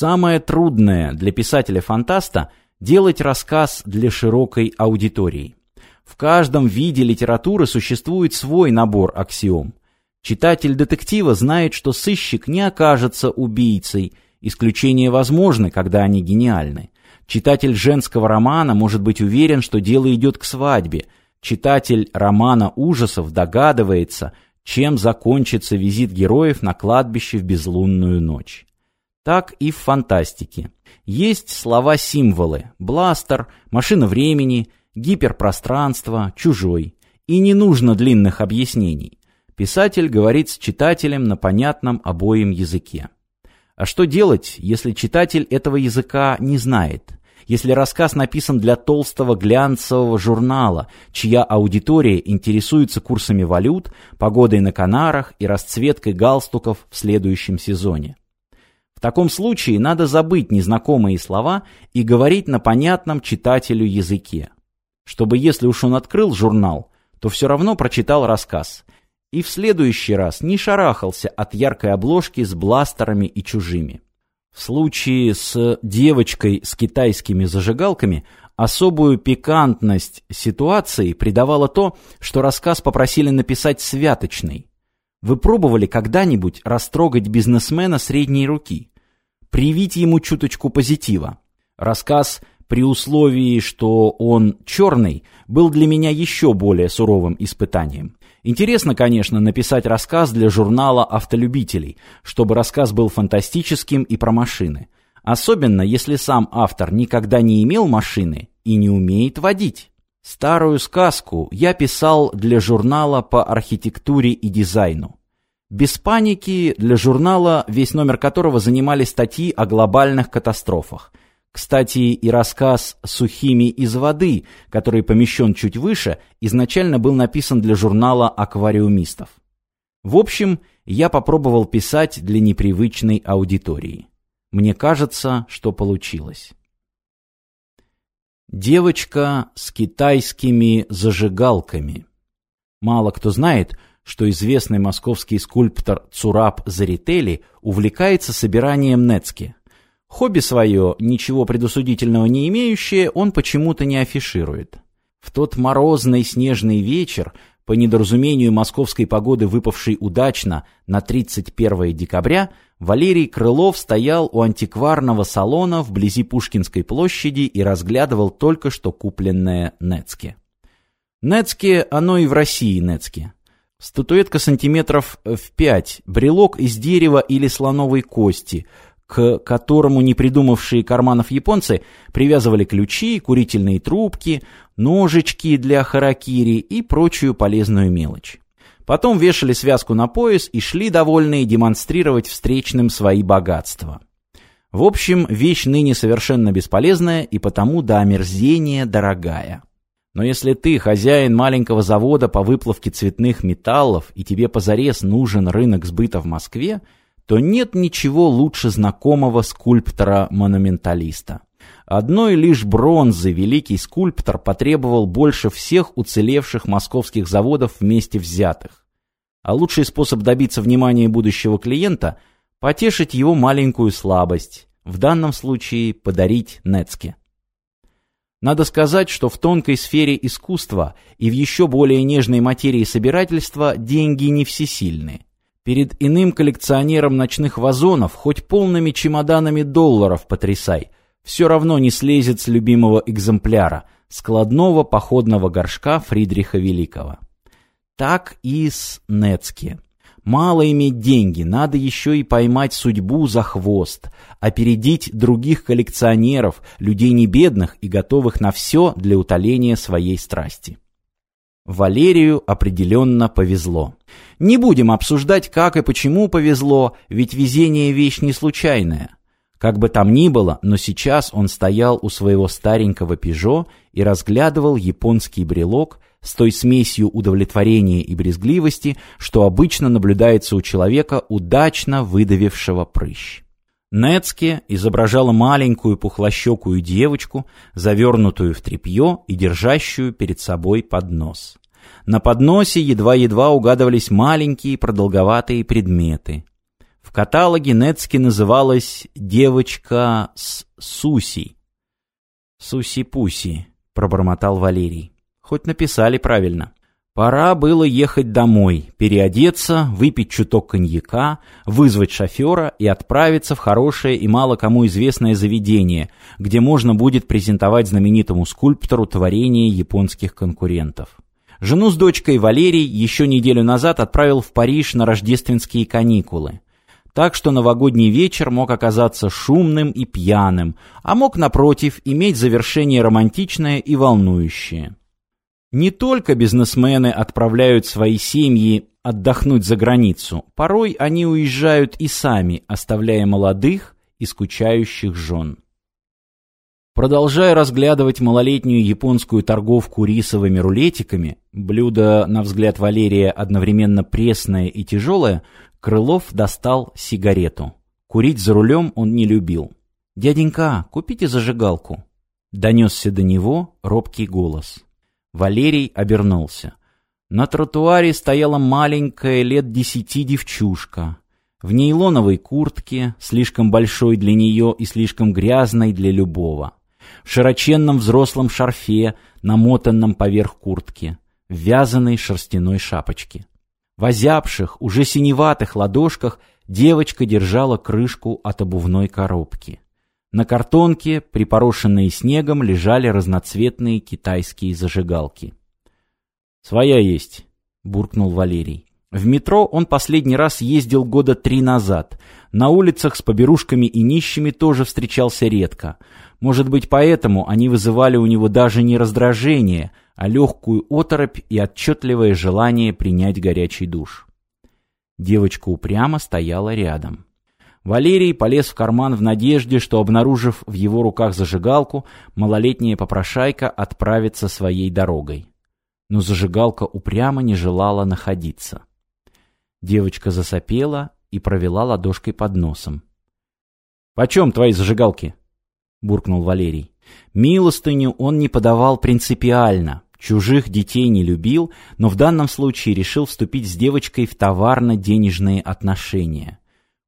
Самое трудное для писателя-фантаста – делать рассказ для широкой аудитории. В каждом виде литературы существует свой набор аксиом. Читатель детектива знает, что сыщик не окажется убийцей, исключения возможны, когда они гениальны. Читатель женского романа может быть уверен, что дело идет к свадьбе. Читатель романа ужасов догадывается, чем закончится визит героев на кладбище в безлунную ночь так и в фантастике. Есть слова-символы – бластер, машина времени, гиперпространство, чужой. И не нужно длинных объяснений. Писатель говорит с читателем на понятном обоим языке. А что делать, если читатель этого языка не знает? Если рассказ написан для толстого глянцевого журнала, чья аудитория интересуется курсами валют, погодой на Канарах и расцветкой галстуков в следующем сезоне? В таком случае надо забыть незнакомые слова и говорить на понятном читателю языке, чтобы если уж он открыл журнал, то все равно прочитал рассказ. И в следующий раз не шарахался от яркой обложки с бластерами и чужими. В случае с девочкой с китайскими зажигалками особую пикантность ситуации придавало то, что рассказ попросили написать святочный, вы пробовали когда-нибудь растрогать бизнесмена средней руки? Привить ему чуточку позитива? Рассказ при условии, что он черный, был для меня еще более суровым испытанием. Интересно, конечно, написать рассказ для журнала автолюбителей, чтобы рассказ был фантастическим и про машины. Особенно, если сам автор никогда не имел машины и не умеет водить. Старую сказку я писал для журнала по архитектуре и дизайну. Без паники для журнала, весь номер которого занимали статьи о глобальных катастрофах. Кстати, и рассказ «Сухими из воды», который помещен чуть выше, изначально был написан для журнала аквариумистов. В общем, я попробовал писать для непривычной аудитории. Мне кажется, что получилось. Девочка с китайскими зажигалками. Мало кто знает, что известный московский скульптор Цураб Заретели увлекается собиранием нецки. Хобби свое, ничего предусудительного не имеющее, он почему-то не афиширует. В тот морозный снежный вечер по недоразумению московской погоды, выпавшей удачно на 31 декабря, Валерий Крылов стоял у антикварного салона вблизи Пушкинской площади и разглядывал только что купленное Нецке. Нецке, оно и в России Нецке. Статуэтка сантиметров в 5, брелок из дерева или слоновой кости, к которому не придумавшие карманов японцы привязывали ключи, курительные трубки, ножички для харакири и прочую полезную мелочь. Потом вешали связку на пояс и шли довольные демонстрировать встречным свои богатства. В общем, вещь ныне совершенно бесполезная и потому до омерзения дорогая. Но если ты хозяин маленького завода по выплавке цветных металлов и тебе позарез нужен рынок сбыта в Москве, то нет ничего лучше знакомого скульптора-монументалиста. Одной лишь бронзы великий скульптор потребовал больше всех уцелевших московских заводов вместе взятых. А лучший способ добиться внимания будущего клиента – потешить его маленькую слабость, в данном случае подарить Нецке. Надо сказать, что в тонкой сфере искусства и в еще более нежной материи собирательства деньги не всесильны. Перед иным коллекционером ночных вазонов хоть полными чемоданами долларов потрясай – все равно не слезет с любимого экземпляра, складного походного горшка Фридриха Великого. Так и с Нецке. Мало иметь деньги, надо еще и поймать судьбу за хвост, опередить других коллекционеров, людей небедных и готовых на все для утоления своей страсти. Валерию определенно повезло. Не будем обсуждать, как и почему повезло, ведь везение – вещь не случайная. Как бы там ни было, но сейчас он стоял у своего старенького «Пежо» и разглядывал японский брелок с той смесью удовлетворения и брезгливости, что обычно наблюдается у человека, удачно выдавившего прыщ. Нецке изображала маленькую пухлощекую девочку, завернутую в тряпье и держащую перед собой поднос. На подносе едва-едва угадывались маленькие продолговатые предметы. В каталоге Нецки называлась «Девочка с Суси». «Суси-пуси», — пробормотал Валерий. «Хоть написали правильно». Пора было ехать домой, переодеться, выпить чуток коньяка, вызвать шофера и отправиться в хорошее и мало кому известное заведение, где можно будет презентовать знаменитому скульптору творение японских конкурентов. Жену с дочкой Валерий еще неделю назад отправил в Париж на рождественские каникулы так что новогодний вечер мог оказаться шумным и пьяным, а мог, напротив, иметь завершение романтичное и волнующее. Не только бизнесмены отправляют свои семьи отдохнуть за границу, порой они уезжают и сами, оставляя молодых и скучающих жен. Продолжая разглядывать малолетнюю японскую торговку рисовыми рулетиками, блюдо, на взгляд Валерия, одновременно пресное и тяжелое, Крылов достал сигарету. Курить за рулем он не любил. «Дяденька, купите зажигалку!» Донесся до него робкий голос. Валерий обернулся. На тротуаре стояла маленькая лет десяти девчушка. В нейлоновой куртке, слишком большой для нее и слишком грязной для любого. В широченном взрослом шарфе, намотанном поверх куртки. В вязаной шерстяной шапочке. В озябших, уже синеватых ладошках девочка держала крышку от обувной коробки. На картонке, припорошенные снегом, лежали разноцветные китайские зажигалки. «Своя есть», — буркнул Валерий. В метро он последний раз ездил года три назад. На улицах с поберушками и нищими тоже встречался редко. Может быть, поэтому они вызывали у него даже не раздражение, а легкую оторопь и отчетливое желание принять горячий душ. Девочка упрямо стояла рядом. Валерий полез в карман в надежде, что, обнаружив в его руках зажигалку, малолетняя попрошайка отправится своей дорогой. Но зажигалка упрямо не желала находиться. Девочка засопела и провела ладошкой под носом. «Почем твои зажигалки?» — буркнул Валерий. Милостыню он не подавал принципиально, чужих детей не любил, но в данном случае решил вступить с девочкой в товарно-денежные отношения.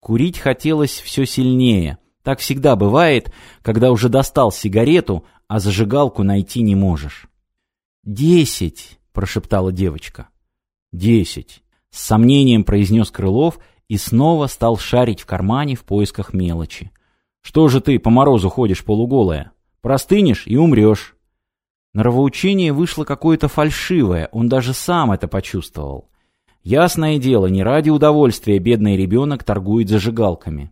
Курить хотелось все сильнее. Так всегда бывает, когда уже достал сигарету, а зажигалку найти не можешь. «Десять!» — прошептала девочка. «Десять!» С сомнением произнес Крылов и снова стал шарить в кармане в поисках мелочи. «Что же ты по морозу ходишь полуголая? Простынешь и умрешь». Нравоучение вышло какое-то фальшивое, он даже сам это почувствовал. Ясное дело, не ради удовольствия бедный ребенок торгует зажигалками.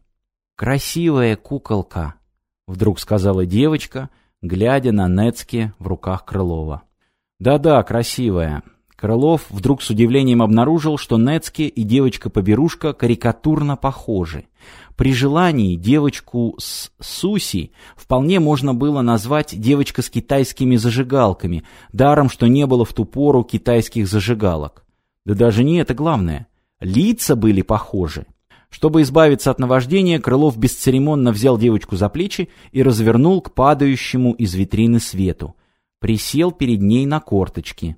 «Красивая куколка», — вдруг сказала девочка, глядя на Нецке в руках Крылова. «Да-да, красивая, Крылов вдруг с удивлением обнаружил, что Нецке и девочка-поберушка карикатурно похожи. При желании девочку с Суси вполне можно было назвать девочка с китайскими зажигалками, даром, что не было в ту пору китайских зажигалок. Да даже не это главное. Лица были похожи. Чтобы избавиться от наваждения, Крылов бесцеремонно взял девочку за плечи и развернул к падающему из витрины свету. Присел перед ней на корточки.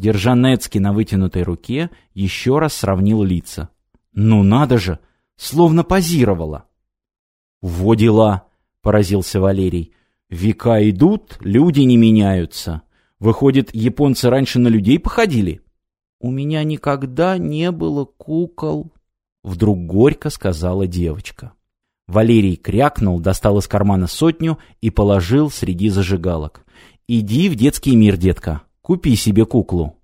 Держанецкий на вытянутой руке, еще раз сравнил лица. «Ну надо же! Словно позировала!» «Во дела!» — поразился Валерий. «Века идут, люди не меняются. Выходит, японцы раньше на людей походили?» «У меня никогда не было кукол», — вдруг горько сказала девочка. Валерий крякнул, достал из кармана сотню и положил среди зажигалок. «Иди в детский мир, детка!» Купи себе куклу.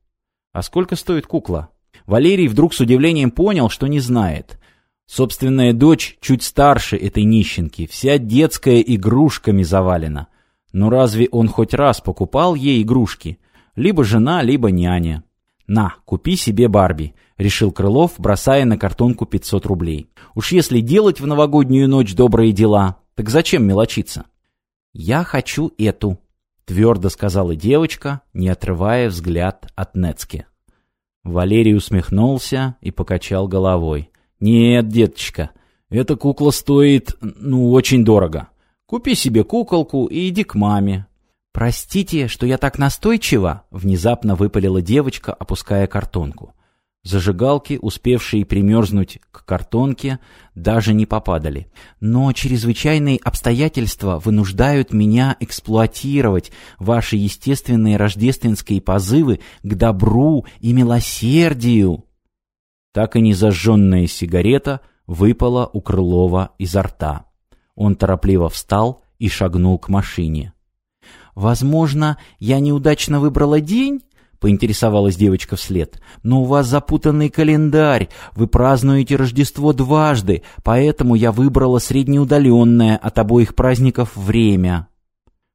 А сколько стоит кукла? Валерий вдруг с удивлением понял, что не знает. Собственная дочь чуть старше этой нищенки, вся детская игрушками завалена. Но разве он хоть раз покупал ей игрушки? Либо жена, либо няня. «На, купи себе Барби», — решил Крылов, бросая на картонку 500 рублей. «Уж если делать в новогоднюю ночь добрые дела, так зачем мелочиться?» «Я хочу эту», твердо сказала девочка, не отрывая взгляд от Нецки. Валерий усмехнулся и покачал головой. «Нет, деточка, эта кукла стоит, ну, очень дорого. Купи себе куколку и иди к маме». «Простите, что я так настойчива», — внезапно выпалила девочка, опуская картонку. Зажигалки, успевшие примерзнуть к картонке, даже не попадали. Но чрезвычайные обстоятельства вынуждают меня эксплуатировать ваши естественные рождественские позывы к добру и милосердию. Так и незажженная сигарета выпала у Крылова изо рта. Он торопливо встал и шагнул к машине. «Возможно, я неудачно выбрала день?» — поинтересовалась девочка вслед. «Но у вас запутанный календарь. Вы празднуете Рождество дважды, поэтому я выбрала среднеудаленное от обоих праздников время».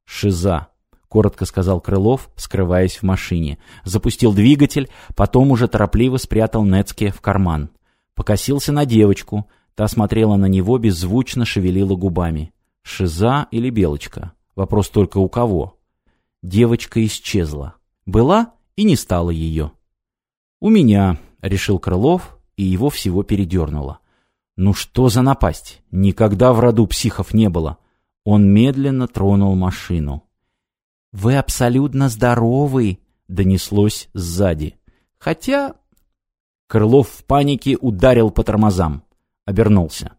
«Шиза», — коротко сказал Крылов, скрываясь в машине. Запустил двигатель, потом уже торопливо спрятал Нецке в карман. Покосился на девочку. Та смотрела на него, беззвучно шевелила губами. «Шиза или Белочка?» Вопрос только у кого. Девочка исчезла. «Была?» и не стало ее. «У меня», — решил Крылов, и его всего передернуло. «Ну что за напасть? Никогда в роду психов не было». Он медленно тронул машину. «Вы абсолютно здоровы», — донеслось сзади. «Хотя...» Крылов в панике ударил по тормозам. Обернулся.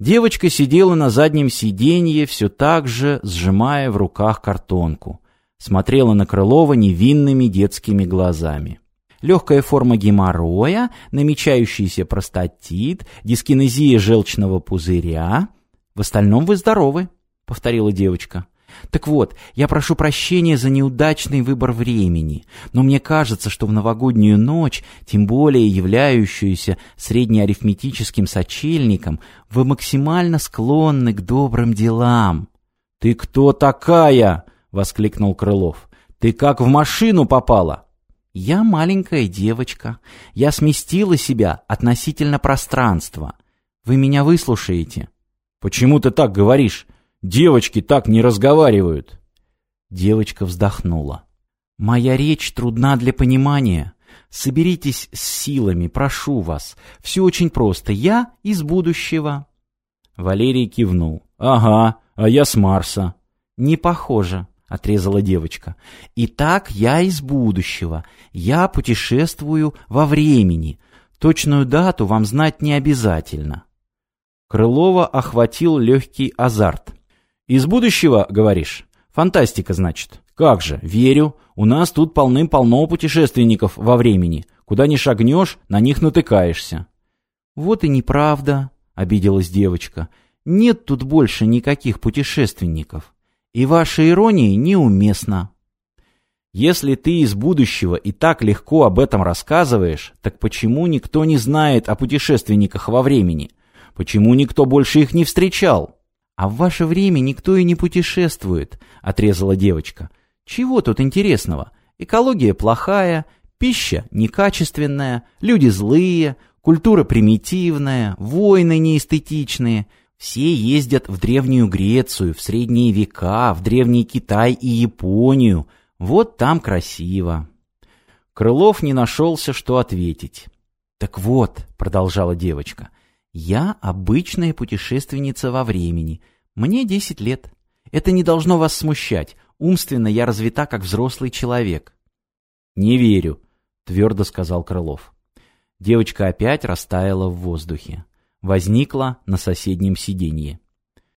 Девочка сидела на заднем сиденье, все так же сжимая в руках картонку смотрела на Крылова невинными детскими глазами. Легкая форма геморроя, намечающийся простатит, дискинезия желчного пузыря. В остальном вы здоровы, повторила девочка. Так вот, я прошу прощения за неудачный выбор времени, но мне кажется, что в новогоднюю ночь, тем более являющуюся среднеарифметическим сочельником, вы максимально склонны к добрым делам. «Ты кто такая?» — воскликнул Крылов. «Ты как в машину попала!» «Я маленькая девочка. Я сместила себя относительно пространства. Вы меня выслушаете?» «Почему ты так говоришь? Девочки так не разговаривают!» Девочка вздохнула. «Моя речь трудна для понимания. Соберитесь с силами, прошу вас. Все очень просто. Я из будущего». Валерий кивнул. «Ага, а я с Марса». «Не похоже», отрезала девочка. Итак, я из будущего. Я путешествую во времени. Точную дату вам знать не обязательно. Крылова охватил легкий азарт. Из будущего, говоришь? Фантастика, значит. Как же, верю. У нас тут полным-полно путешественников во времени. Куда ни шагнешь, на них натыкаешься. Вот и неправда, обиделась девочка. Нет тут больше никаких путешественников и ваша ирония неуместна. Если ты из будущего и так легко об этом рассказываешь, так почему никто не знает о путешественниках во времени? Почему никто больше их не встречал? А в ваше время никто и не путешествует, отрезала девочка. Чего тут интересного? Экология плохая, пища некачественная, люди злые, культура примитивная, войны неэстетичные – все ездят в Древнюю Грецию, в Средние века, в Древний Китай и Японию. Вот там красиво. Крылов не нашелся, что ответить. «Так вот», — продолжала девочка, — «я обычная путешественница во времени. Мне 10 лет. Это не должно вас смущать. Умственно я развита, как взрослый человек». «Не верю», — твердо сказал Крылов. Девочка опять растаяла в воздухе возникла на соседнем сиденье.